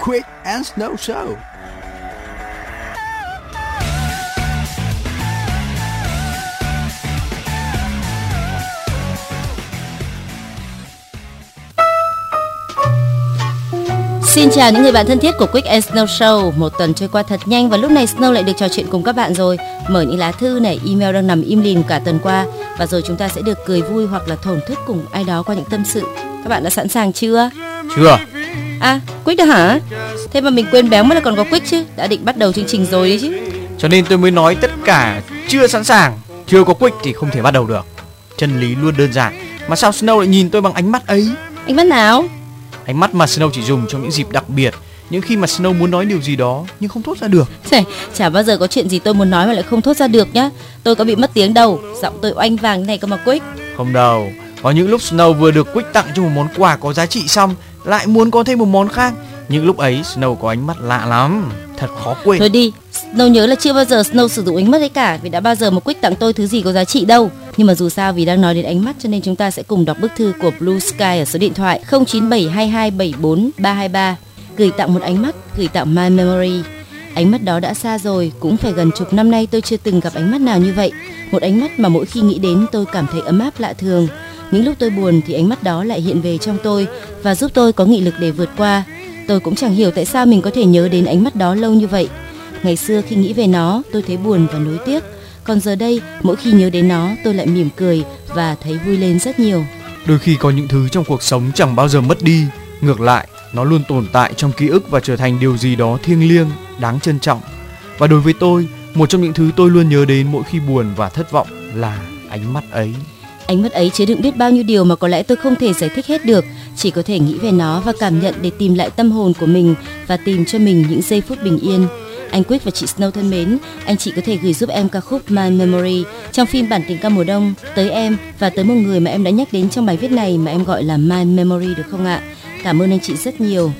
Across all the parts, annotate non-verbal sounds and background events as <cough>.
Quick and Snow Show. Xin chào những người bạn thân thiết của Quick and Snow Show. Một tuần trôi qua thật nhanh và lúc này Snow lại được trò chuyện cùng các bạn rồi. Mở những lá thư này, email đang nằm im lìm cả tuần qua và rồi chúng ta sẽ được cười vui hoặc là thổn thức cùng ai đó qua những tâm sự. Các bạn đã sẵn sàng chưa? Chưa. À, Quick đó hả? Thế mà mình quên béo mất là còn có Quick chứ. Đã định bắt đầu chương trình rồi đấy chứ. Cho nên tôi mới nói tất cả chưa sẵn sàng, chưa có Quick thì không thể bắt đầu được. Chân lý luôn đơn giản. Mà sao Snow lại nhìn tôi bằng ánh mắt ấy? Ánh mắt nào? Ánh mắt mà Snow chỉ dùng trong những dịp đặc biệt, những khi mà Snow muốn nói điều gì đó nhưng không thốt ra được. Chả, chả bao giờ có chuyện gì tôi muốn nói mà lại không thốt ra được nhá. Tôi có bị mất tiếng đâu. Giọng tôi oanh vàng này cơ mà Quick. Không đâu. Có những lúc Snow vừa được Quick tặng cho một món quà có giá trị xong lại muốn có thêm một món khác. Những lúc ấy Snow có ánh mắt lạ lắm, thật khó quên. Thôi đi, Snow nhớ là chưa bao giờ Snow sử dụng ánh mắt ấy cả vì đã bao giờ một Quick tặng tôi thứ gì có giá trị đâu. Nhưng mà dù sao vì đang nói đến ánh mắt cho nên chúng ta sẽ cùng đọc bức thư của Blue Sky ở số điện thoại 0972274323 gửi tặng một ánh mắt, gửi tặng My Memory. Ánh mắt đó đã xa rồi, cũng phải gần chục năm nay tôi chưa từng gặp ánh mắt nào như vậy. Một ánh mắt mà mỗi khi nghĩ đến tôi cảm thấy ấm áp lạ thường. Những lúc tôi buồn thì ánh mắt đó lại hiện về trong tôi và giúp tôi có nghị lực để vượt qua. Tôi cũng chẳng hiểu tại sao mình có thể nhớ đến ánh mắt đó lâu như vậy. Ngày xưa khi nghĩ về nó, tôi thấy buồn và nuối tiếc. Còn giờ đây, mỗi khi nhớ đến nó, tôi lại mỉm cười và thấy vui lên rất nhiều. Đôi khi có những thứ trong cuộc sống chẳng bao giờ mất đi, ngược lại, nó luôn tồn tại trong ký ức và trở thành điều gì đó thiêng liêng, đáng trân trọng. Và đối với tôi, một trong những thứ tôi luôn nhớ đến mỗi khi buồn và thất vọng là ánh mắt ấy. Ánh mắt ấy chứa đựng biết bao nhiêu điều mà có lẽ tôi không thể giải thích hết được, chỉ có thể nghĩ về nó và cảm nhận để tìm lại tâm hồn của mình và tìm cho mình những giây phút bình yên. Anh quyết và chị Snow thân mến, anh chị có thể gửi giúp em ca khúc My Memory trong phim bản tình ca mùa đông tới em và tới một người mà em đã nhắc đến trong bài viết này mà em gọi là My Memory được không ạ? Cảm ơn anh chị rất nhiều.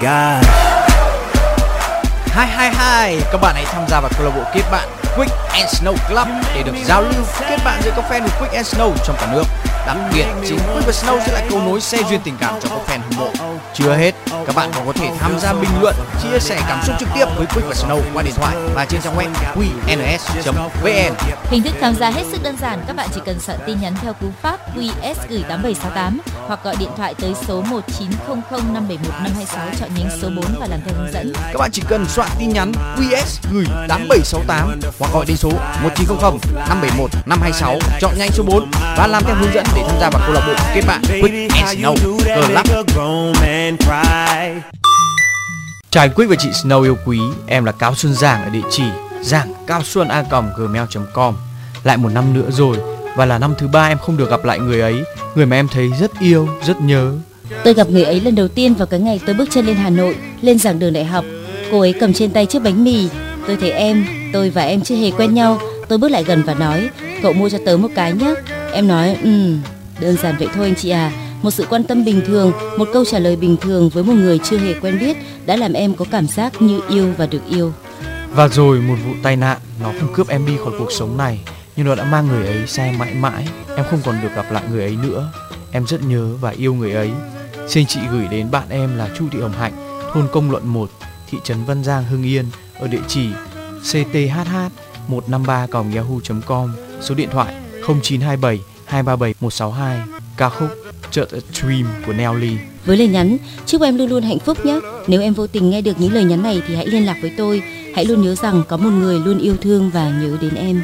God. Hi hi hi, các bạn hãy tham gia vào câu lạc bộ kết bạn Quick and Snow Club để được giao lưu kết bạn giữa các fan của Quick and Snow trong cả nước. Đặc biệt, chính Quick và Snow sẽ là cầu nối xe duyên tình cảm cho các fan hâm mộ. Chưa hết, các bạn còn có thể tham gia bình luận, chia sẻ cảm xúc trực tiếp với Quick và Snow qua điện thoại và trên trang web qns.vn. Hình thức tham gia hết sức đơn giản, các bạn chỉ cần soạn tin nhắn theo cú pháp QS gửi 8768 hoặc gọi điện thoại tới số 1900 571 526 chọn nhánh số 4 và làm theo hướng dẫn. Các bạn chỉ cần soạn tin nhắn QS gửi 8768 hoặc gọi đến số 1900 571 526 chọn nhanh số 4 và làm theo hướng dẫn để tham gia vào câu lạc bộ kết bạn Quick and Snow Club. Chào anh Quick và chị Snow yêu quý, em là Cao Xuân Giảng ở địa chỉ giảng cao xuân a gmail.com. Lại một năm nữa rồi và là năm thứ ba em không được gặp lại người ấy, người mà em thấy rất yêu, rất nhớ. Tôi gặp người ấy lần đầu tiên vào cái ngày tôi bước chân lên Hà Nội, lên giảng đường đại học. Cô ấy cầm trên tay chiếc bánh mì. Tôi thấy em, tôi và em chưa hề quen nhau. Tôi bước lại gần và nói, cậu mua cho tớ một cái nhé. Em nói, ừ, đơn giản vậy thôi anh chị à. Một sự quan tâm bình thường, một câu trả lời bình thường với một người chưa hề quen biết đã làm em có cảm giác như yêu và được yêu. Và rồi một vụ tai nạn nó không cướp em đi khỏi cuộc sống này nhưng nó đã mang người ấy xa em mãi mãi. Em không còn được gặp lại người ấy nữa. Em rất nhớ và yêu người ấy. Xin chị gửi đến bạn em là Chu Thị Hồng Hạnh, thôn Công Luận 1, thị trấn Văn Giang, Hưng Yên ở địa chỉ cthh 153 yahoo.com, số điện thoại 0927 237 162, ca khúc Chợt Dream của Nelly. Với lời nhắn, chúc em luôn luôn hạnh phúc nhé. Nếu em vô tình nghe được những lời nhắn này thì hãy liên lạc với tôi. Hãy luôn nhớ rằng có một người luôn yêu thương và nhớ đến em.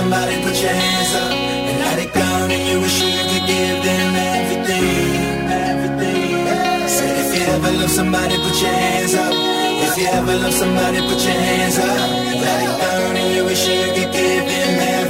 somebody, put your hands up. And let it go, and you wish you could give them everything, everything. If you ever love somebody, put your hands up. If you ever love somebody, put your hands up. Let it and you wish you could give them everything.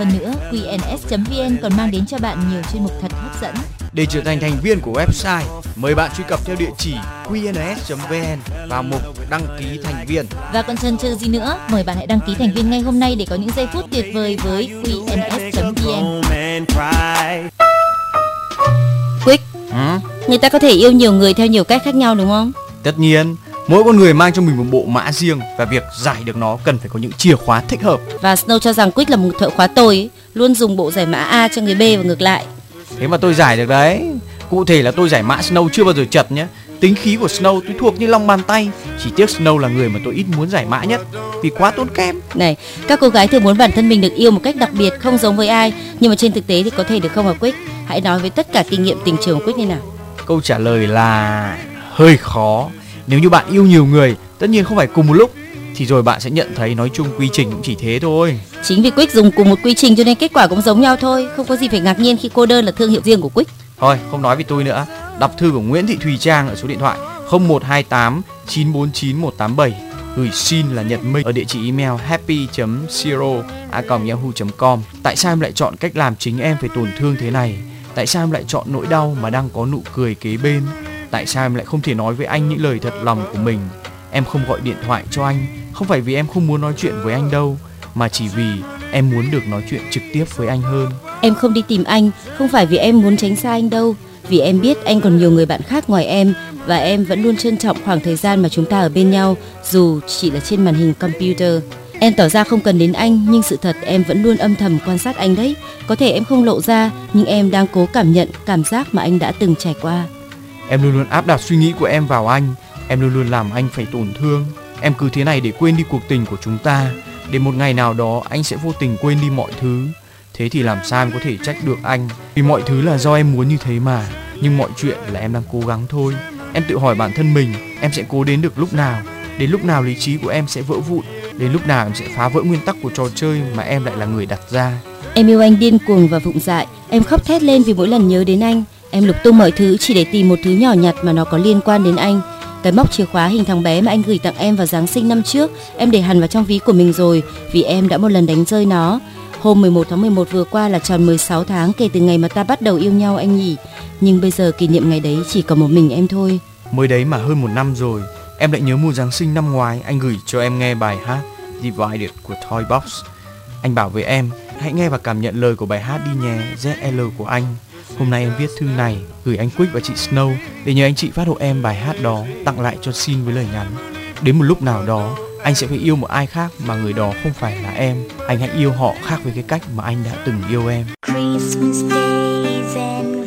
Hơn nữa, qns.vn còn mang đến cho bạn nhiều chuyên mục thật hấp dẫn. Để trở thành thành viên của website, mời bạn truy cập theo địa chỉ qns.vn vào mục đăng ký thành viên. Và còn chần chờ gì nữa, mời bạn hãy đăng ký thành viên ngay hôm nay để có những giây phút tuyệt vời với qns.vn. Quick, Ừ? người ta có thể yêu nhiều người theo nhiều cách khác nhau đúng không? Tất nhiên, mỗi con người mang trong mình một bộ mã riêng và việc giải được nó cần phải có những chìa khóa thích hợp. Và Snow cho rằng Quick là một thợ khóa tồi, luôn dùng bộ giải mã A cho người B và ngược lại. Thế mà tôi giải được đấy. Cụ thể là tôi giải mã Snow chưa bao giờ chật nhé. Tính khí của Snow tôi thuộc như lòng bàn tay. Chỉ tiếc Snow là người mà tôi ít muốn giải mã nhất vì quá tốn kém. Này, các cô gái thường muốn bản thân mình được yêu một cách đặc biệt, không giống với ai, nhưng mà trên thực tế thì có thể được không hả Quick? Hãy nói với tất cả kinh nghiệm tình trường của Quick như nào. Câu trả lời là hơi khó. Nếu như bạn yêu nhiều người, tất nhiên không phải cùng một lúc thì rồi bạn sẽ nhận thấy nói chung quy trình cũng chỉ thế thôi. Chính vì Quick dùng cùng một quy trình cho nên kết quả cũng giống nhau thôi, không có gì phải ngạc nhiên khi cô đơn là thương hiệu riêng của Quick. Thôi, không nói với tôi nữa. Đọc thư của Nguyễn Thị Thùy Trang ở số điện thoại 0128 949 187 gửi xin là nhật minh ở địa chỉ email happy.zero@yahoo.com. Tại sao em lại chọn cách làm chính em phải tổn thương thế này? Tại sao em lại chọn nỗi đau mà đang có nụ cười kế bên? Tại sao em lại không thể nói với anh những lời thật lòng của mình? Em không gọi điện thoại cho anh, không phải vì em không muốn nói chuyện với anh đâu, mà chỉ vì em muốn được nói chuyện trực tiếp với anh hơn. Em không đi tìm anh, không phải vì em muốn tránh xa anh đâu, vì em biết anh còn nhiều người bạn khác ngoài em và em vẫn luôn trân trọng khoảng thời gian mà chúng ta ở bên nhau, dù chỉ là trên màn hình computer. Em tỏ ra không cần đến anh, nhưng sự thật em vẫn luôn âm thầm quan sát anh đấy. Có thể em không lộ ra, nhưng em đang cố cảm nhận cảm giác mà anh đã từng trải qua. Em luôn luôn áp đặt suy nghĩ của em vào anh. Em luôn luôn làm anh phải tổn thương. Em cứ thế này để quên đi cuộc tình của chúng ta. Để một ngày nào đó anh sẽ vô tình quên đi mọi thứ. Thế thì làm sao em có thể trách được anh? Vì mọi thứ là do em muốn như thế mà. Nhưng mọi chuyện là em đang cố gắng thôi. Em tự hỏi bản thân mình Em sẽ cố đến được lúc nào? Đến lúc nào lý trí của em sẽ vỡ vụn? Đến lúc nào em sẽ phá vỡ nguyên tắc của trò chơi Mà em lại là người đặt ra? Em yêu anh điên cuồng và vụng dại, em khóc thét lên vì mỗi lần nhớ đến anh. Em lục tung mọi thứ chỉ để tìm một thứ nhỏ nhặt mà nó có liên quan đến anh. Cái móc chìa khóa hình thằng bé mà anh gửi tặng em vào Giáng sinh năm trước, em để hẳn vào trong ví của mình rồi vì em đã một lần đánh rơi nó. Hôm 11 tháng 11 vừa qua là tròn 16 tháng kể từ ngày mà ta bắt đầu yêu nhau anh nhỉ. Nhưng bây giờ kỷ niệm ngày đấy chỉ còn một mình em thôi. Mới đấy mà hơn một năm rồi, em lại nhớ mùa Giáng sinh năm ngoái anh gửi cho em nghe bài hát Divided của Toy Box. Anh bảo với em hãy nghe và cảm nhận lời của bài hát đi nhé ZL của anh. Hôm nay em viết thư này gửi anh Quick và chị Snow để nhờ anh chị phát hộ em bài hát đó tặng lại cho xin với lời nhắn. Đến một lúc nào đó, anh sẽ phải yêu một ai khác mà người đó không phải là em. Anh hãy yêu họ khác với cái cách mà anh đã từng yêu em. Christmas days and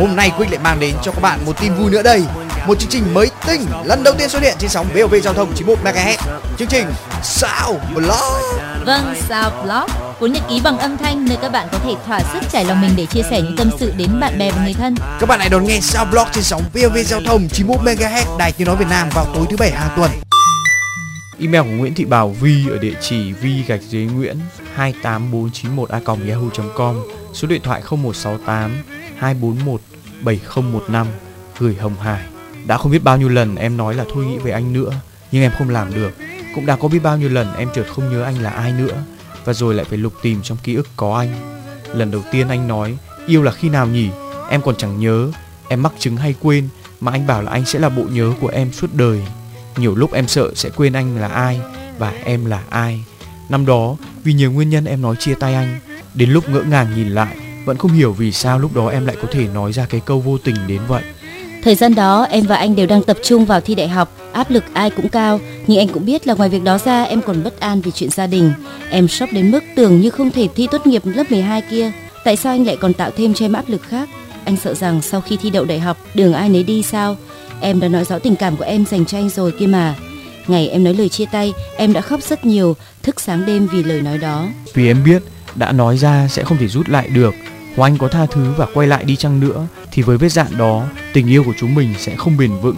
Hôm nay Quick lại mang đến cho các bạn một tin vui nữa đây. Một chương trình mới tinh lần đầu tiên xuất hiện trên sóng VOV giao thông 91 MHz. Chương trình Sao Blog. Vâng, Sao Blog, cuốn nhật ký bằng âm thanh nơi các bạn có thể thỏa sức trải lòng mình để chia sẻ những tâm sự đến bạn bè và người thân. Các bạn hãy đón nghe Sao Blog trên sóng VOV giao thông 91 MHz Đài Tiếng nói Việt Nam vào tối thứ bảy hàng tuần. Email của Nguyễn Thị Bảo Vi ở địa chỉ vi gạch dưới Nguyễn 28491 a yahoo.com số điện thoại 0168 241 7015 gửi Hồng Hải. Đã không biết bao nhiêu lần em nói là thôi nghĩ về anh nữa, nhưng em không làm được. Cũng đã có biết bao nhiêu lần em chợt không nhớ anh là ai nữa và rồi lại phải lục tìm trong ký ức có anh. Lần đầu tiên anh nói yêu là khi nào nhỉ? Em còn chẳng nhớ. Em mắc chứng hay quên mà anh bảo là anh sẽ là bộ nhớ của em suốt đời. Nhiều lúc em sợ sẽ quên anh là ai và em là ai. Năm đó, vì nhiều nguyên nhân em nói chia tay anh. Đến lúc ngỡ ngàng nhìn lại, vẫn không hiểu vì sao lúc đó em lại có thể nói ra cái câu vô tình đến vậy. Thời gian đó em và anh đều đang tập trung vào thi đại học, áp lực ai cũng cao, nhưng anh cũng biết là ngoài việc đó ra em còn bất an vì chuyện gia đình. Em sốc đến mức tưởng như không thể thi tốt nghiệp lớp 12 kia. Tại sao anh lại còn tạo thêm cho em áp lực khác? Anh sợ rằng sau khi thi đậu đại học, đường ai nấy đi sao? Em đã nói rõ tình cảm của em dành cho anh rồi kia mà. Ngày em nói lời chia tay, em đã khóc rất nhiều, thức sáng đêm vì lời nói đó. Vì em biết đã nói ra sẽ không thể rút lại được. Hoặc anh có tha thứ và quay lại đi chăng nữa thì với vết dạn đó, tình yêu của chúng mình sẽ không bền vững.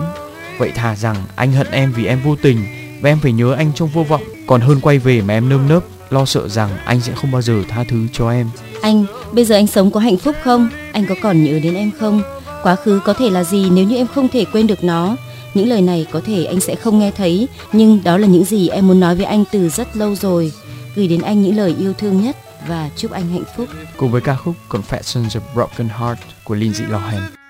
Vậy thà rằng anh hận em vì em vô tình và em phải nhớ anh trong vô vọng, còn hơn quay về mà em nơm nớp lo sợ rằng anh sẽ không bao giờ tha thứ cho em. Anh, bây giờ anh sống có hạnh phúc không? Anh có còn nhớ đến em không? Quá khứ có thể là gì nếu như em không thể quên được nó? Những lời này có thể anh sẽ không nghe thấy, nhưng đó là những gì em muốn nói với anh từ rất lâu rồi. Gửi đến anh những lời yêu thương nhất và chúc anh hạnh phúc. Cùng với ca khúc Confessions of Broken Heart của Lindsay Lohan.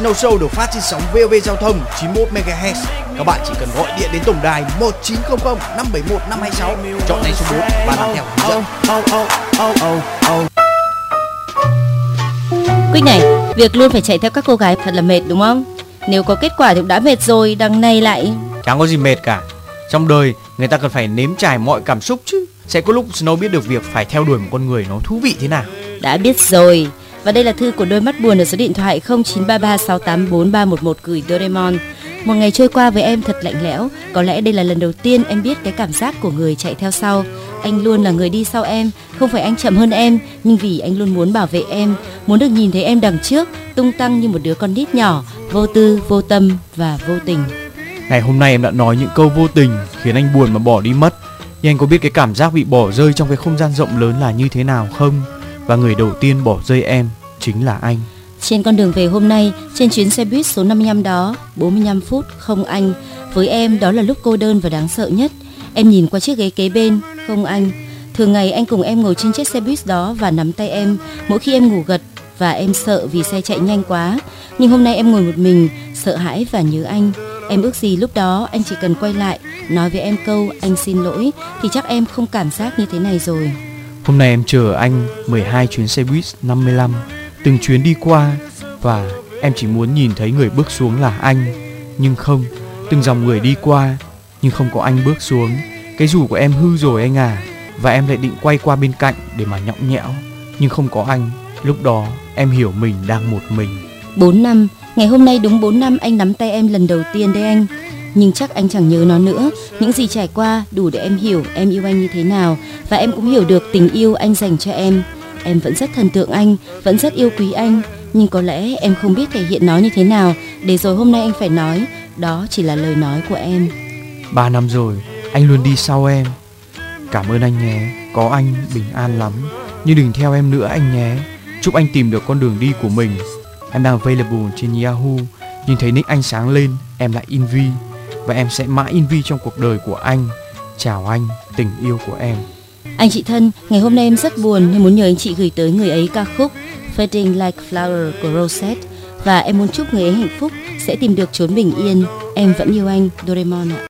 Snow Show được phát trên sóng VOV Giao thông 91 MHz, các bạn chỉ cần gọi điện đến tổng đài 1900 571 526 chọn ngay số 4 và làm theo hướng dẫn. Quyết này, việc luôn phải chạy theo các cô gái thật là mệt đúng không? Nếu có kết quả thì cũng đã mệt rồi, đằng này lại Chẳng có gì mệt cả. Trong đời người ta cần phải nếm trải mọi cảm xúc chứ. Sẽ có lúc Snow biết được việc phải theo đuổi một con người nó thú vị thế nào. đã biết rồi. Và đây là thư của đôi mắt buồn ở số điện thoại 0933684311 gửi Doraemon. Một ngày trôi qua với em thật lạnh lẽo, có lẽ đây là lần đầu tiên em biết cái cảm giác của người chạy theo sau. Anh luôn là người đi sau em, không phải anh chậm hơn em, nhưng vì anh luôn muốn bảo vệ em, muốn được nhìn thấy em đằng trước, tung tăng như một đứa con nít nhỏ, vô tư, vô tâm và vô tình. Ngày hôm nay em đã nói những câu vô tình khiến anh buồn mà bỏ đi mất. Nhưng anh có biết cái cảm giác bị bỏ rơi trong cái không gian rộng lớn là như thế nào không? Và người đầu tiên bỏ rơi em chính là anh. Trên con đường về hôm nay, trên chuyến xe buýt số 55 đó, 45 phút không anh. Với em đó là lúc cô đơn và đáng sợ nhất. Em nhìn qua chiếc ghế kế bên, không anh. Thường ngày anh cùng em ngồi trên chiếc xe buýt đó và nắm tay em mỗi khi em ngủ gật và em sợ vì xe chạy nhanh quá. Nhưng hôm nay em ngồi một mình, sợ hãi và nhớ anh. Em ước gì lúc đó anh chỉ cần quay lại, nói với em câu anh xin lỗi thì chắc em không cảm giác như thế này rồi. Hôm nay em chờ anh 12 chuyến xe buýt 55 Từng chuyến đi qua Và em chỉ muốn nhìn thấy người bước xuống là anh. Nhưng không Từng dòng người đi qua Nhưng không có anh bước xuống. Cái rủ của em hư rồi anh à Và em lại định quay qua bên cạnh để mà nhõng nhẽo. Nhưng không có anh Lúc đó em hiểu mình đang một mình. 4 năm, ngày hôm nay đúng 4 năm anh nắm tay em lần đầu tiên đấy anh. Nhưng chắc anh chẳng nhớ nó nữa. Những gì trải qua đủ để em hiểu em yêu anh như thế nào. Và em cũng hiểu được tình yêu anh dành cho em. Em vẫn rất thần tượng anh, vẫn rất yêu quý anh, nhưng có lẽ em không biết thể hiện nó như thế nào. Để rồi hôm nay anh phải nói đó chỉ là lời nói của em. Ba năm rồi Anh luôn đi sau em. Cảm ơn anh nhé Có anh bình an lắm. Nhưng đừng theo em nữa anh nhé. Chúc anh tìm được con đường đi của mình. Em đang available trên Yahoo. Nhìn thấy nick anh sáng lên Em lại in vi và em sẽ mãi in vi trong cuộc đời của anh Chào anh Tình yêu của em Anh chị thân, ngày hôm nay em rất buồn nên muốn nhờ anh chị gửi tới người ấy ca khúc Fading Like Flower của Rosette và em muốn chúc người ấy hạnh phúc sẽ tìm được chốn bình yên. Em vẫn yêu anh, Doraemon ạ.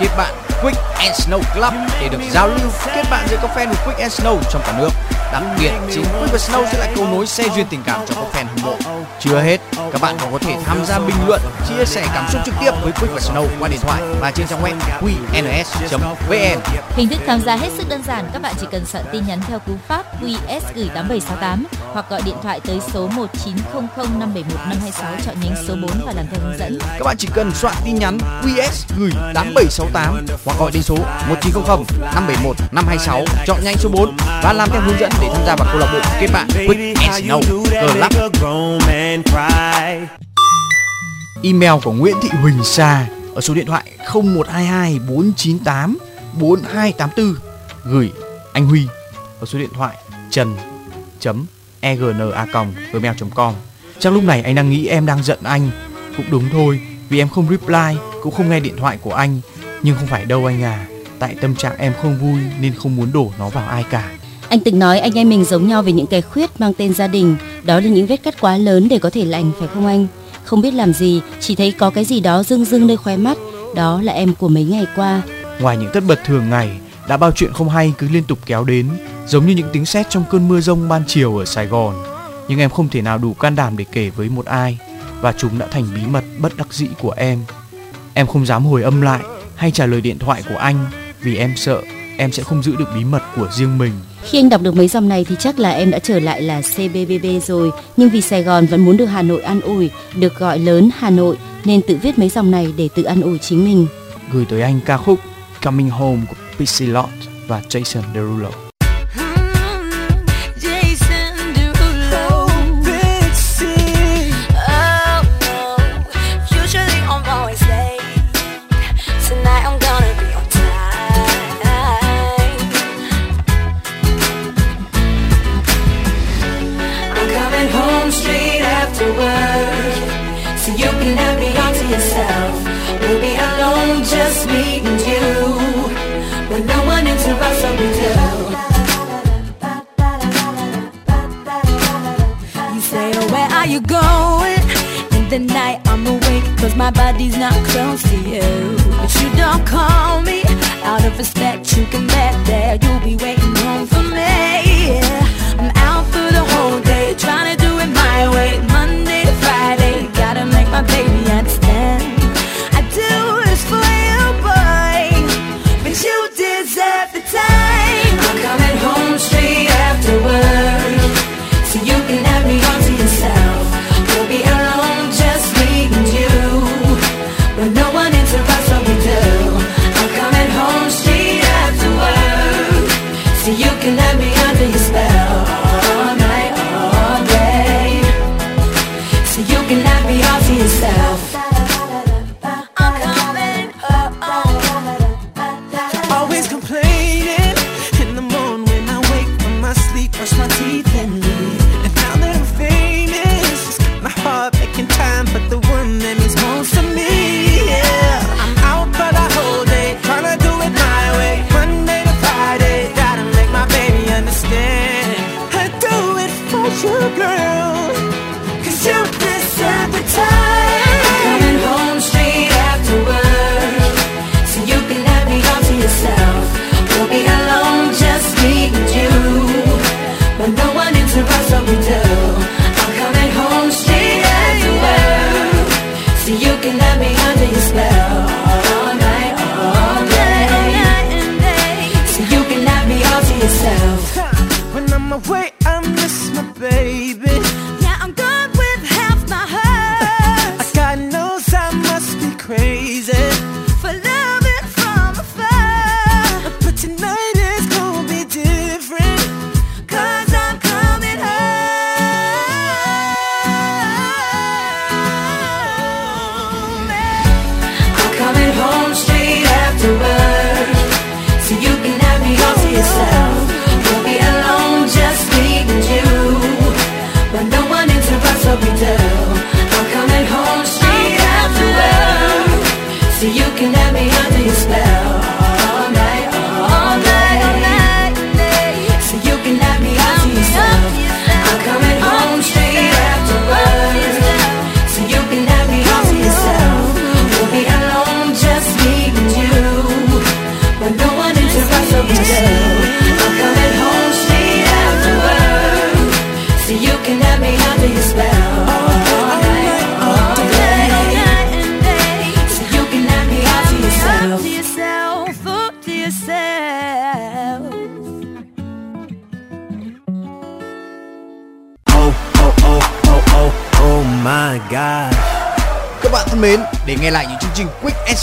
kết bạn Quick and Snow Club để được giao lưu kết bạn giữa các fan của Quick and Snow trong cả nước. Đặc biệt, chính Quick và Snow sẽ là cầu nối xe duyên tình cảm cho các fan hâm mộ. Chưa hết, các bạn còn có thể tham gia bình luận, chia sẻ cảm xúc trực tiếp với Quick và Snow qua điện thoại và trên trang web qns.vn. Hình thức tham gia hết sức đơn giản, các bạn chỉ cần soạn tin nhắn theo cú pháp QS gửi 8768 hoặc gọi điện thoại tới số 1900 571 526 chọn nhánh số 4 và làm theo hướng dẫn. Các bạn chỉ cần soạn tin nhắn QS gửi 8768 hoặc gọi đến số 1900 571 526 chọn nhánh số 4 và làm theo hướng dẫn để tham gia vào câu lạc bộ kết bạn Quick and Snow Club. Email của Nguyễn Thị Huỳnh Sa ở số điện thoại 0122 498 4284 gửi anh Huy ở số điện thoại trần chấm egna gmail com. Chắc lúc này anh đang nghĩ em đang giận anh. Cũng đúng thôi Vì em không reply Cũng không nghe điện thoại của anh. Nhưng không phải đâu anh à Tại tâm trạng em không vui Nên không muốn đổ nó vào ai cả. Anh từng nói anh em mình giống nhau về những cái khuyết mang tên gia đình, đó là những vết cắt quá lớn để có thể lành phải không anh? Không biết làm gì, chỉ thấy có cái gì đó rưng rưng nơi khóe mắt, đó là em của mấy ngày qua. Ngoài những tất bật thường ngày Đã bao chuyện không hay cứ liên tục kéo đến Giống như những tiếng sét trong cơn mưa rông ban chiều ở Sài Gòn. Nhưng em không thể nào đủ can đảm để kể với một ai Và chúng đã thành bí mật bất đắc dĩ của em. Em không dám hồi âm lại hay trả lời điện thoại của anh Vì em sợ em sẽ không giữ được bí mật của riêng mình. Khi anh đọc được mấy dòng này thì chắc là em đã trở lại là CBBB rồi, nhưng vì Sài Gòn vẫn muốn được Hà Nội an ủi, được gọi lớn Hà Nội nên tự viết mấy dòng này để tự an ủi chính mình. Gửi tới anh ca khúc Coming Home của Pixie Lott và Jason Derulo you going? In the night I'm awake cause my body's not close to you But you don't call me Out of respect you can bet that you'll be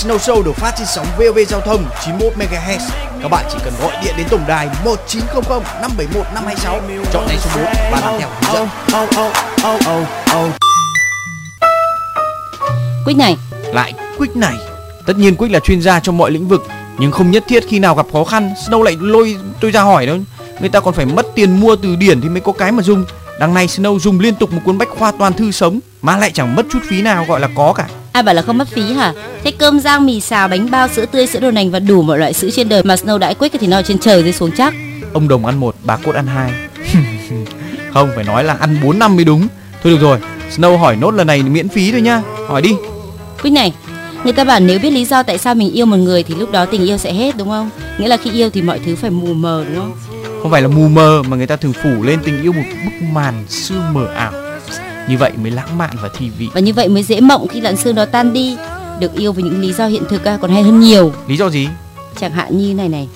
Snow Show được phát trên sóng VOV Giao thông 91 MHz, các bạn chỉ cần gọi điện đến tổng đài 1900 571 526, chọn ngay số 4 và làm theo hướng dẫn. Oh, oh, oh, oh, oh. Quyết này, Lại Quick này. Tất nhiên Quick là chuyên gia trong mọi lĩnh vực, nhưng không nhất thiết khi nào gặp khó khăn Snow lại lôi tôi ra hỏi đâu. Người ta còn phải mất tiền mua từ điển thì mới có cái mà dùng. Đằng này Snow dùng liên tục một cuốn bách khoa toàn thư sống mà lại chẳng mất chút phí nào gọi là có cả. Ai bảo là không mất phí hả? Thế cơm rang, mì xào, bánh bao, sữa tươi, sữa đậu nành và đủ mọi loại sữa trên đời mà Snow đãi Quyết thì ở trên trời rơi xuống chắc. Ông đồng ăn một, bà cốt ăn hai. <laughs> không phải nói là ăn 4 năm mới đúng. Thôi được rồi, Snow hỏi nốt lần này miễn phí thôi nhá. Hỏi đi. Quyết này, người ta bảo nếu biết lý do tại sao mình yêu một người thì lúc đó tình yêu sẽ hết đúng không? Nghĩa là khi yêu thì mọi thứ phải mù mờ đúng không? Không phải là mù mờ mà người ta thường phủ lên tình yêu một bức màn sương mờ ảo. Như vậy mới lãng mạn và thi vị. Và như vậy mới dễ mộng khi làn sương đó tan đi. Được yêu với những lý do hiện thực à, còn hay hơn nhiều. Lý do gì? Chẳng hạn như này này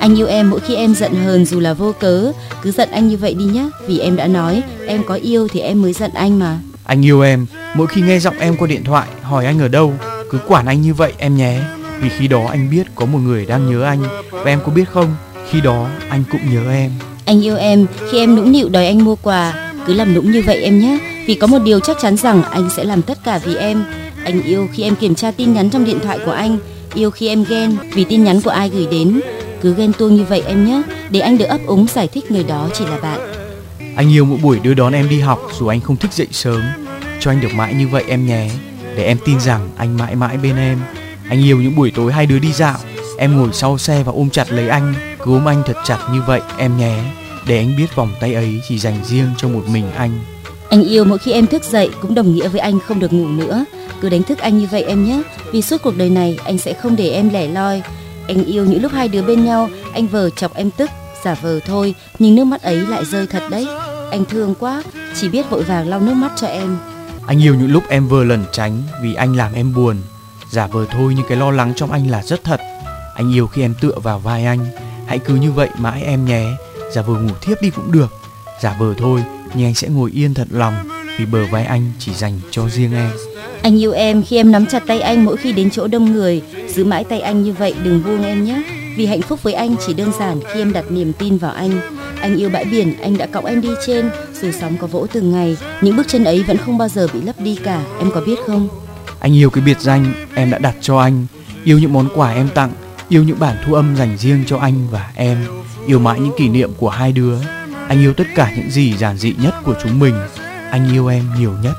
Anh yêu em mỗi khi em giận hờn dù là vô cớ Cứ giận anh như vậy đi nhá Vì em đã nói em có yêu thì em mới giận anh mà Anh yêu em, mỗi khi nghe giọng em qua điện thoại hỏi anh ở đâu, cứ quản anh như vậy em nhé. Vì khi đó anh biết có một người đang nhớ anh và em có biết không, khi đó anh cũng nhớ em. Anh yêu em khi em nũng nịu đòi anh mua quà Cứ làm nũng như vậy em nhé vì có một điều chắc chắn rằng anh sẽ làm tất cả vì em Anh yêu khi em kiểm tra tin nhắn trong điện thoại của anh Yêu khi em ghen vì tin nhắn của ai gửi đến Cứ ghen tuông như vậy em nhé Để anh được ấp úng giải thích người đó chỉ là bạn Anh yêu mỗi buổi đưa đón em đi học dù anh không thích dậy sớm. Cho anh được mãi như vậy em nhé. Để em tin rằng anh mãi mãi bên em. Anh yêu những buổi tối hai đứa đi dạo. Em ngồi sau xe và ôm chặt lấy anh, cứ ôm anh thật chặt như vậy em nhé. Để anh biết vòng tay ấy chỉ dành riêng cho một mình anh. Anh yêu mỗi khi em thức dậy cũng đồng nghĩa với anh không được ngủ nữa. Cứ đánh thức anh như vậy em nhé. Vì suốt cuộc đời này anh sẽ không để em lẻ loi. Anh yêu những lúc hai đứa bên nhau, anh vờ chọc em tức, giả vờ thôi, nhưng nước mắt ấy lại rơi thật đấy. Anh thương quá, chỉ biết vội vàng lau nước mắt cho em. Anh yêu những lúc em vờ lẩn tránh vì anh làm em buồn. Giả vờ thôi nhưng cái lo lắng trong anh là rất thật. Anh yêu khi em tựa vào vai anh. Hãy cứ như vậy mãi em nhé. Giả vờ ngủ thiếp đi cũng được. Giả vờ thôi nhưng anh sẽ ngồi yên thật lòng vì bờ vai anh chỉ dành cho riêng em. Anh yêu em khi em nắm chặt tay anh mỗi khi đến chỗ đông người, giữ mãi tay anh như vậy đừng buông em nhé. Vì hạnh phúc với anh chỉ đơn giản khi em đặt niềm tin vào anh. Anh yêu bãi biển, anh đã cõng em đi trên, dù sóng có vỗ từng ngày, những bước chân ấy vẫn không bao giờ bị lấp đi cả, em có biết không? Anh yêu cái biệt danh em đã đặt cho anh, yêu những món quà em tặng, yêu những bản thu âm dành riêng cho anh và em, yêu mãi những kỷ niệm của hai đứa. Anh yêu tất cả những gì giản dị nhất của chúng mình. Anh yêu em nhiều nhất.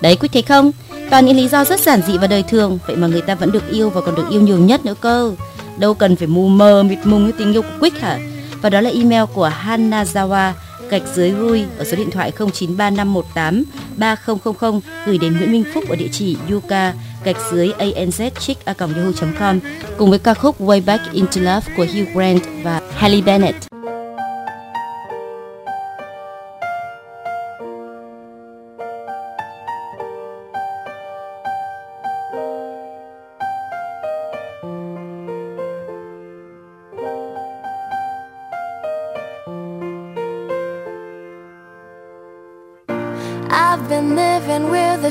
Đấy Quyết thấy không? Toàn những lý do rất giản dị và đời thường, vậy mà người ta vẫn được yêu và còn được yêu nhiều nhất nữa cơ. Đâu cần phải mù mờ mịt mùng như tình yêu của Quyết hả? Và đó là email của Hanazawa gạch dưới vui ở số điện thoại 093518 3000 gửi đến Nguyễn Minh Phúc ở địa chỉ yuka gạch dưới anz chick a yahoo.com cùng với ca khúc Way Back Into Love của Hugh Grant và Halle Bennett.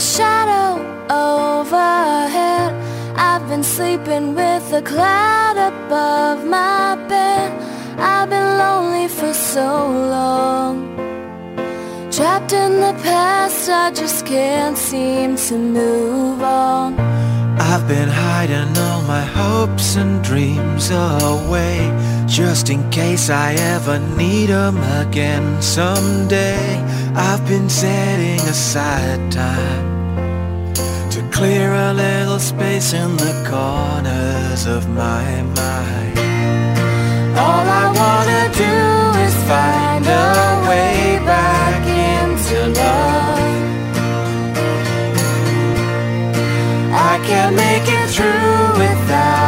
Shadow overhead. I've been sleeping with a cloud above my bed. I've been lonely for so long. Trapped in the past, I just can't seem to move on. I've been hiding all my hopes and dreams away Just in case I ever need 'em again someday I've been setting aside time To clear a little space in the corners of my mind. All I wanna do is find a way back into love. I can't make it through without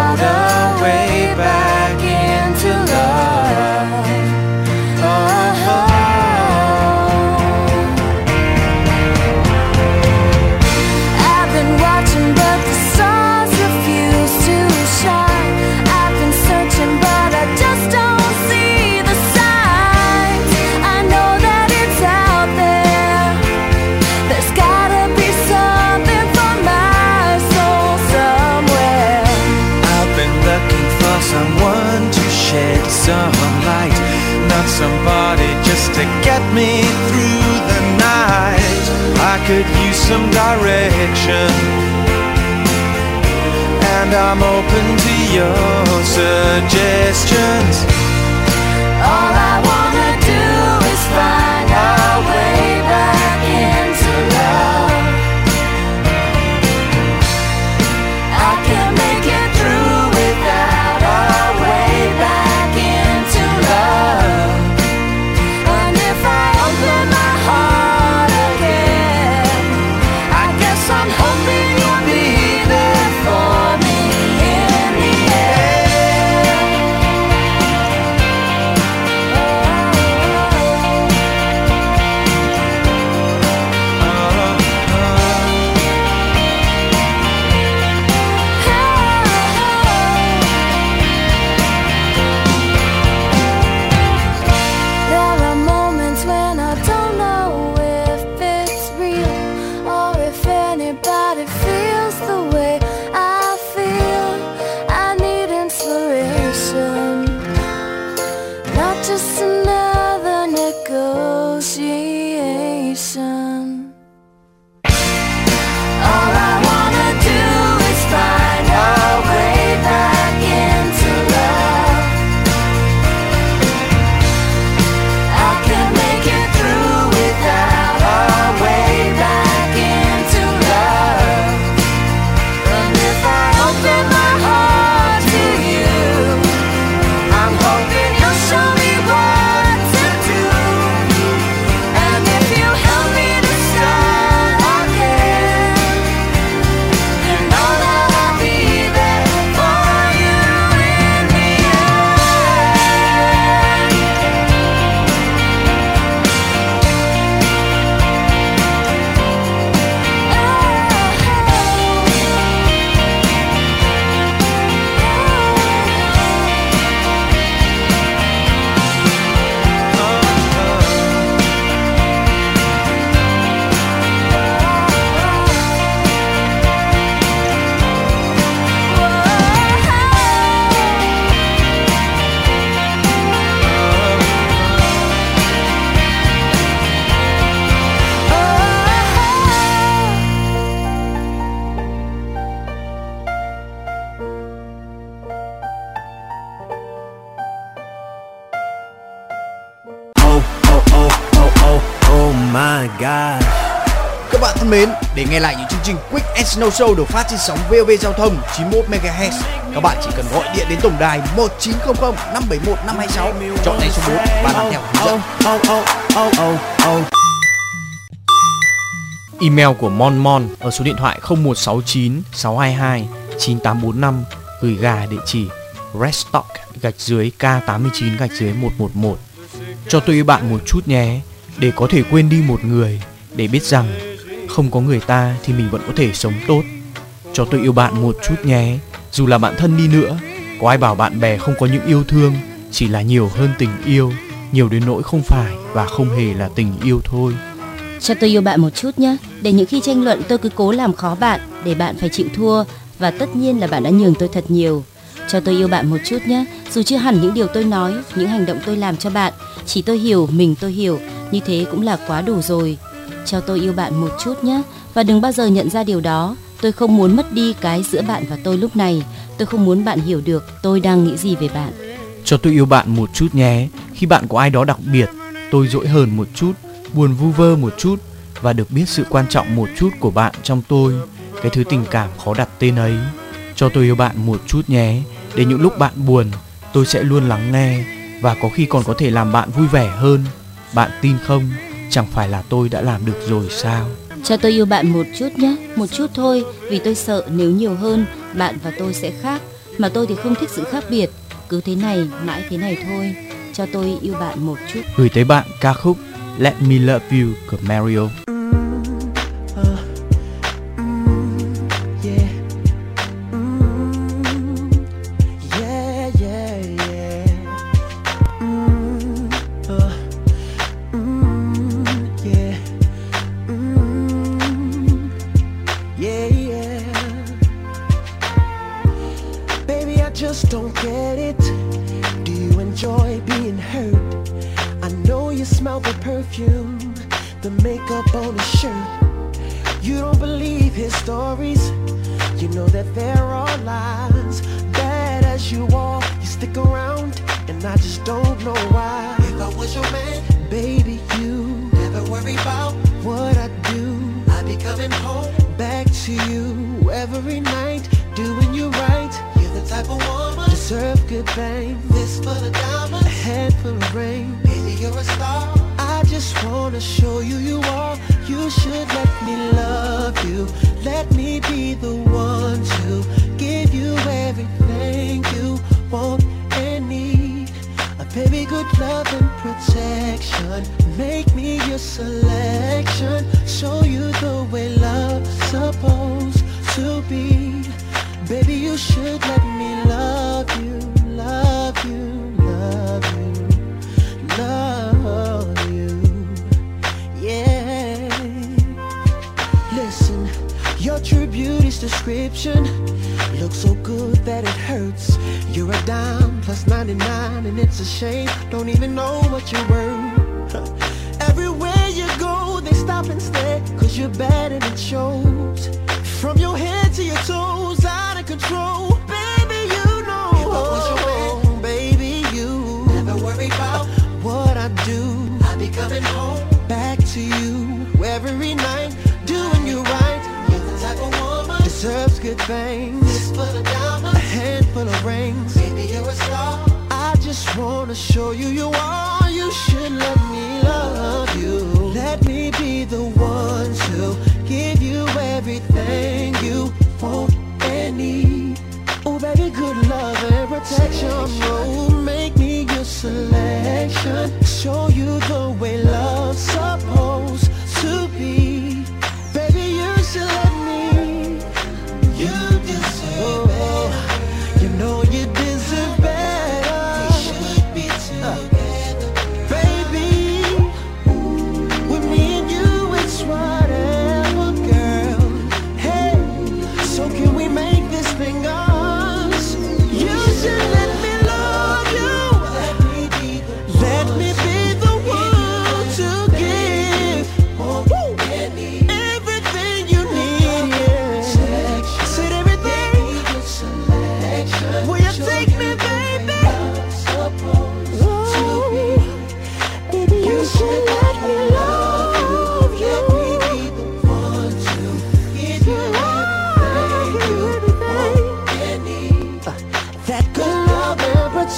to get me through the night. I could use some direction, and I'm open to your suggestions. All I wanna do is find Snow Show được phát trên sóng VOV Giao thông 91 MHz, các bạn chỉ cần gọi điện đến tổng đài 1900 571 526, chọn ngay số 4 và làm theo hướng dẫn. Oh, oh, oh, oh, oh. Email của Mon Mon ở số điện thoại 0169 622 9845 gửi gà địa chỉ restock gạch dưới K89 gạch dưới 111. Cho tôi yêu bạn một chút nhé, để có thể quên đi một người, để biết rằng không có người ta thì mình vẫn có thể sống tốt. Cho tôi yêu bạn một chút nhé, dù là bạn thân đi nữa, có ai bảo bạn bè không có những yêu thương, chỉ là nhiều hơn tình yêu, nhiều đến nỗi không phải và không hề là tình yêu thôi. Cho tôi yêu bạn một chút nhé, để những khi tranh luận tôi cứ cố làm khó bạn, để bạn phải chịu thua và tất nhiên là bạn đã nhường tôi thật nhiều. Cho tôi yêu bạn một chút nhé, dù chưa hẳn những điều tôi nói, những hành động tôi làm cho bạn, chỉ tôi hiểu, mình tôi hiểu, như thế cũng là quá đủ rồi. Cho tôi yêu bạn một chút nhé, và đừng bao giờ nhận ra điều đó. Tôi không muốn mất đi cái giữa bạn và tôi lúc này. Tôi không muốn bạn hiểu được tôi đang nghĩ gì về bạn. Cho tôi yêu bạn một chút nhé. Khi bạn có ai đó đặc biệt, tôi dỗi hờn một chút, buồn vu vơ một chút và được biết sự quan trọng một chút của bạn trong tôi. Cái thứ tình cảm khó đặt tên ấy. Cho tôi yêu bạn một chút nhé. Để những lúc bạn buồn, tôi sẽ luôn lắng nghe và có khi còn có thể làm bạn vui vẻ hơn. Bạn tin không? Chẳng phải là tôi đã làm được rồi sao? Cho tôi yêu bạn một chút nhé, một chút thôi, vì tôi sợ nếu nhiều hơn, bạn và tôi sẽ khác, mà tôi thì không thích sự khác biệt. Cứ thế này, mãi thế này thôi. Cho tôi yêu bạn một chút. Gửi tới bạn ca khúc Let Me Love You của Mario. Description looks so good that it hurts. You're a dime plus 99, and it's a shame. Don't even know what you're worth. Good things. This for the diamonds, a handful of rings. Baby, you're a star. I just wanna show you you are. You should let me love you.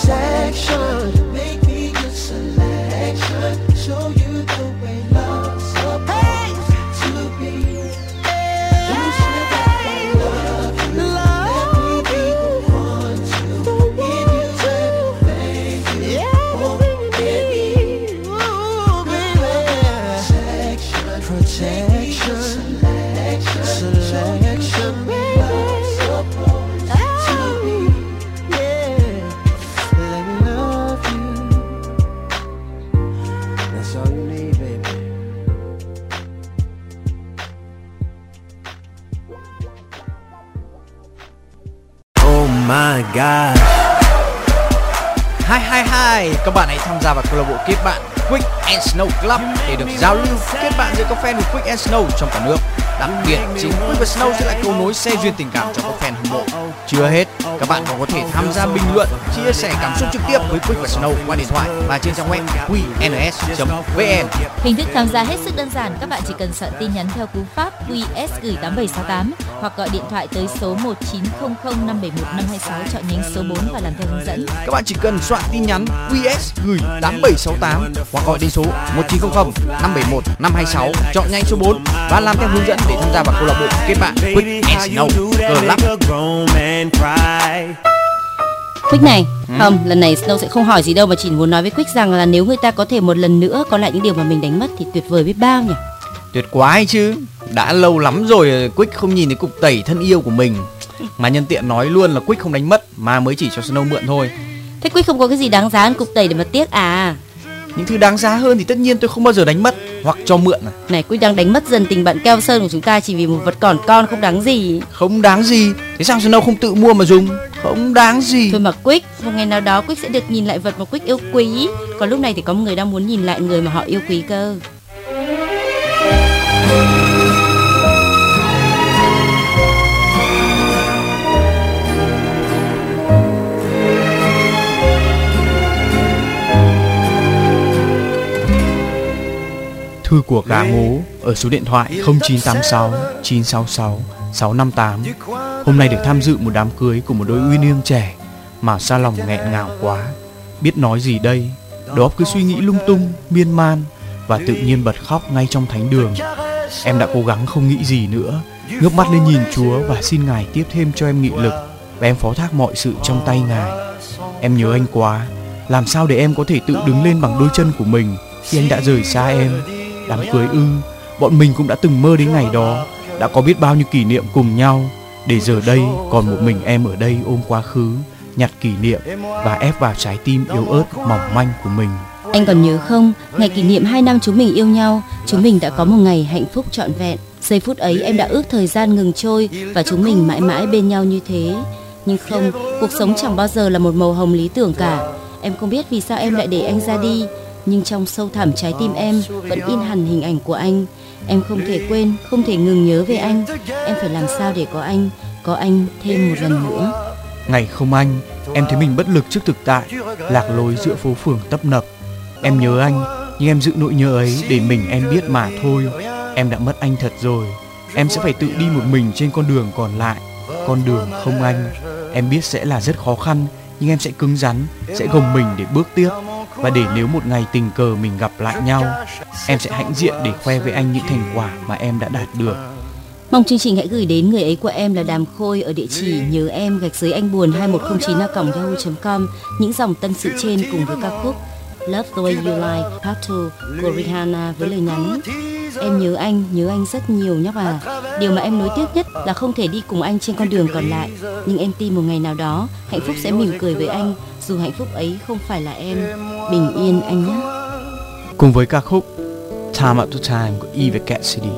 And Snow trong cả nước. Đặc biệt, chính và Snow sẽ là cầu nối xe duyên tình cảm cho các fan hâm mộ. Chưa hết, các bạn còn có thể tham gia bình luận, chia sẻ cảm xúc trực tiếp với Quick và Snow qua điện thoại và trên trang web qns.vn. Hình thức tham gia hết sức đơn giản, các bạn chỉ cần soạn tin nhắn theo cú pháp QS gửi 8768 hoặc gọi điện thoại tới số 1900 571 526 chọn nhánh số 4 và làm theo hướng dẫn. Các bạn chỉ cần soạn tin nhắn QS gửi 8768 hoặc gọi đến số 1900 571 526 chọn nhanh số 4 và làm theo hướng dẫn để tham gia vào câu lạc bộ kết bạn Quick and Snow Club. Quick này, không, lần này Snow sẽ không hỏi gì đâu mà chỉ muốn nói với Quick rằng là nếu người ta có thể một lần nữa có lại những điều mà mình đánh mất thì tuyệt vời biết bao nhỉ. Tuyệt quá ấy chứ Đã lâu lắm rồi Quick không nhìn thấy cục tẩy thân yêu của mình Mà nhân tiện nói luôn là Quick không đánh mất Mà mới chỉ cho Snow mượn thôi Thế Quick không có cái gì đáng giá hơn cục tẩy để mà tiếc à? Những thứ đáng giá hơn thì tất nhiên tôi không bao giờ đánh mất Hoặc cho mượn à Này Quick đang đánh mất dần tình bạn keo sơn của chúng ta chỉ vì một vật còn con không đáng gì. Không đáng gì Thế sao Snow không tự mua mà dùng Không đáng gì Thôi mà Quick, một ngày nào đó Quick sẽ được nhìn lại vật mà Quick yêu quý. Còn lúc này thì có một người đang muốn nhìn lại người mà họ yêu quý cơ. Thư của gã ngố ở số điện thoại 0986 966 658. Hôm nay được tham dự một đám cưới của một đôi uy ương trẻ mà xa lòng nghẹn ngào quá. Biết nói gì đây? đó cứ suy nghĩ lung tung, miên man và tự nhiên bật khóc ngay trong thánh đường. Em đã cố gắng không nghĩ gì nữa, ngước mắt lên nhìn Chúa và xin Ngài tiếp thêm cho em nghị lực và em phó thác mọi sự trong tay Ngài. Em nhớ anh quá, làm sao để em có thể tự đứng lên bằng đôi chân của mình khi anh đã rời xa em? Đám cưới ư, bọn mình cũng đã từng mơ đến ngày đó, đã có biết bao nhiêu kỷ niệm cùng nhau. Để giờ đây còn một mình em ở đây ôm quá khứ, nhặt kỷ niệm và ép vào trái tim yếu ớt mỏng manh của mình. Anh còn nhớ không, ngày kỷ niệm 2 năm chúng mình yêu nhau, chúng mình đã có một ngày hạnh phúc trọn vẹn. Giây phút ấy em đã ước thời gian ngừng trôi và chúng mình mãi mãi bên nhau như thế. Nhưng không, cuộc sống chẳng bao giờ là một màu hồng lý tưởng cả. Em không biết vì sao em lại để anh ra đi, nhưng trong sâu thẳm trái tim em vẫn in hẳn hình ảnh của anh. Em không thể quên, không thể ngừng nhớ về anh. Em phải làm sao để có anh, có anh thêm một lần nữa. Ngày không anh, em thấy mình bất lực trước thực tại, lạc lối giữa phố phường tấp nập. Em nhớ anh, nhưng em giữ nỗi nhớ ấy để mình em biết mà thôi. Em đã mất anh thật rồi. Em sẽ phải tự đi một mình trên con đường còn lại, con đường không anh. Em biết sẽ là rất khó khăn, nhưng em sẽ cứng rắn, sẽ gồng mình để bước tiếp. Và để nếu một ngày tình cờ mình gặp lại nhau, em sẽ hãnh diện để khoe với anh những thành quả mà em đã đạt được. Mong chương trình hãy gửi đến người ấy của em là Đàm Khôi ở địa chỉ nhớ em gạch dưới anh buồn 2109 yahoo.com những dòng tâm sự trên cùng với ca khúc Love the way you like Part 2 của Rihanna với lời nhắn Em nhớ anh, nhớ anh rất nhiều nhóc à. Điều mà em nối tiếc nhất là không thể đi cùng anh trên con đường còn lại. Nhưng em tin một ngày nào đó, hạnh phúc sẽ mỉm cười với anh, dù hạnh phúc ấy không phải là em. Bình yên anh nhé. Cùng với ca khúc Time After Time của Eve Cassidy.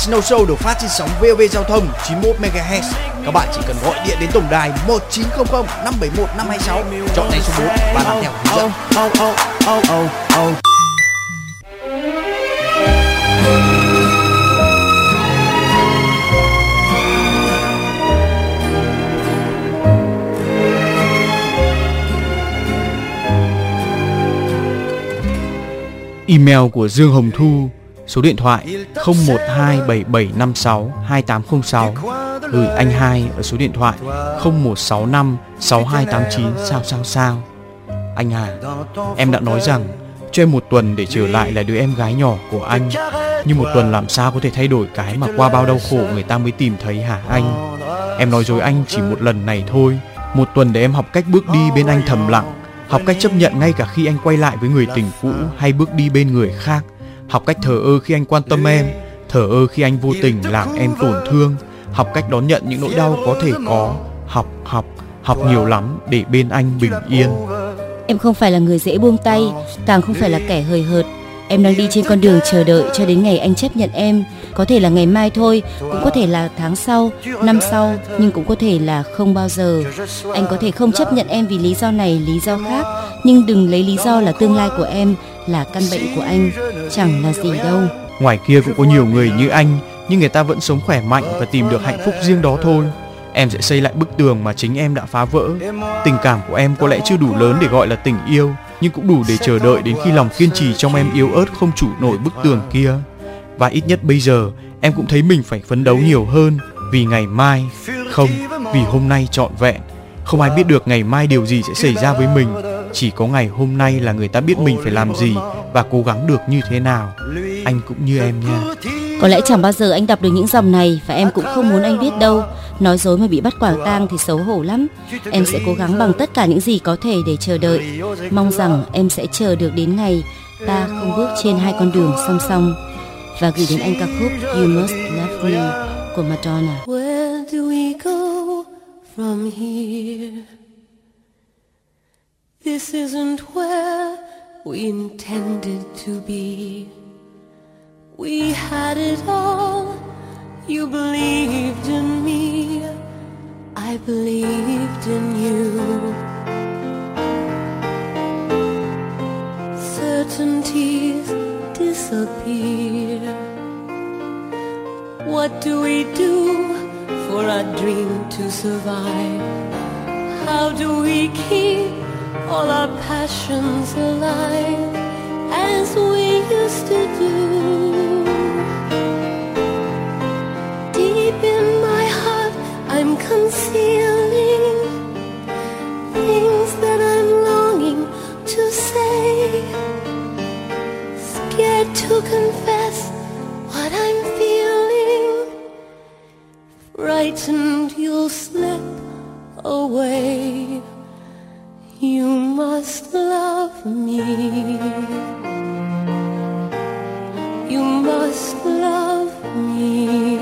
Snow Show được phát trên sóng VOV Giao thông 91 MHz, các bạn chỉ cần gọi điện đến tổng đài 1900 571 526, chọn ngay số 4 và làm theo hướng dẫn. Oh, oh, oh, oh, oh. Email của Dương Hồng Thu, số điện thoại 0127756286, gửi ừ, anh hai ở số điện thoại 01656289 sao sao sao. Anh à, em đã nói rằng cho em một tuần để trở lại là đứa em gái nhỏ của anh. Nhưng một tuần làm sao có thể thay đổi cái mà qua bao đau khổ người ta mới tìm thấy hả anh? Em nói dối anh chỉ một lần này thôi. Một tuần để em học cách bước đi bên anh thầm lặng học cách chấp nhận ngay cả khi anh quay lại với người tình cũ hay bước đi bên người khác học cách thờ ơ khi anh quan tâm em thờ ơ khi anh vô tình làm em tổn thương học cách đón nhận những nỗi đau có thể có học học học nhiều lắm để bên anh bình yên Em không phải là người dễ buông tay, càng không phải là kẻ hời hợt. Em đang đi trên con đường chờ đợi cho đến ngày anh chấp nhận em. Có thể là ngày mai thôi, cũng có thể là tháng sau, năm sau, nhưng cũng có thể là không bao giờ. Anh có thể không chấp nhận em vì lý do này, lý do khác, nhưng đừng lấy lý do là tương lai của em, là căn bệnh của anh. Chẳng là gì đâu. ngoài kia cũng có nhiều người như anh, nhưng người ta vẫn sống khỏe mạnh và tìm được hạnh phúc riêng đó thôi. Em sẽ xây lại bức tường mà chính em đã phá vỡ. Tình cảm của em có lẽ chưa đủ lớn để gọi là tình yêu, nhưng cũng đủ để chờ đợi đến khi lòng kiên trì trong em yếu ớt không trụ nổi bức tường kia. Và ít nhất bây giờ, em cũng thấy mình phải phấn đấu nhiều hơn vì ngày mai. Không, vì hôm nay trọn vẹn. Không ai biết được ngày mai điều gì sẽ xảy ra với mình chỉ có ngày hôm nay là người ta biết mình phải làm gì và cố gắng được như thế nào anh cũng như em nha Có lẽ chẳng bao giờ anh đọc được những dòng này và em cũng không muốn anh biết đâu. Nói dối mà bị bắt quả tang thì xấu hổ lắm. Em sẽ cố gắng bằng tất cả những gì có thể để chờ đợi. Mong rằng em sẽ chờ được đến ngày ta không bước trên hai con đường song song. Và gửi đến anh ca khúc You Must Love Me của Madonna. Where do we go from here? This isn't where we intended to be. We had it all. You believed in me. I believed in you. Certainties disappear. What do we do for our dream to survive? How do we keep all our passions alive as we used to do? Deep in my heart, I'm concealing things that I'm longing to say. Scared to confess what I'm feeling. Frightened you'll slip away. You must love me. You must love me.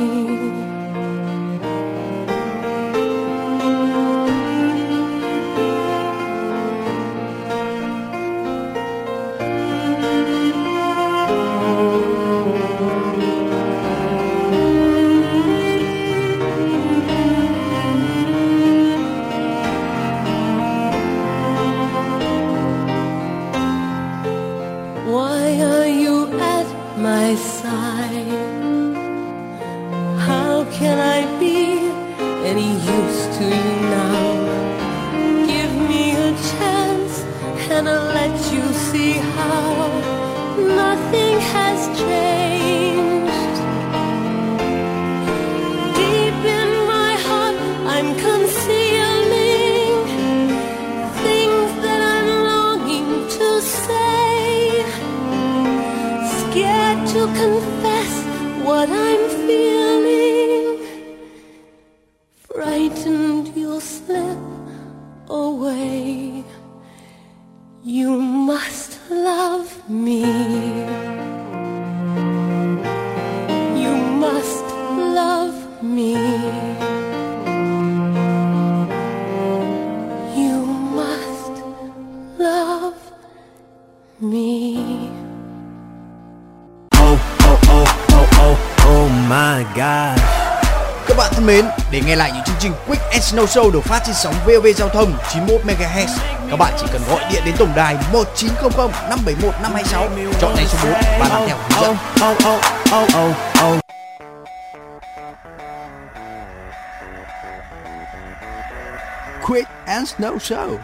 Snow Show được phát trên sóng VOV Giao thông 91 MHz, các bạn chỉ cần gọi điện đến tổng đài 1900 571 526, chọn ngay số 4 và làm theo hướng dẫn. Oh, oh, oh, oh, oh. Quick and Snow Show.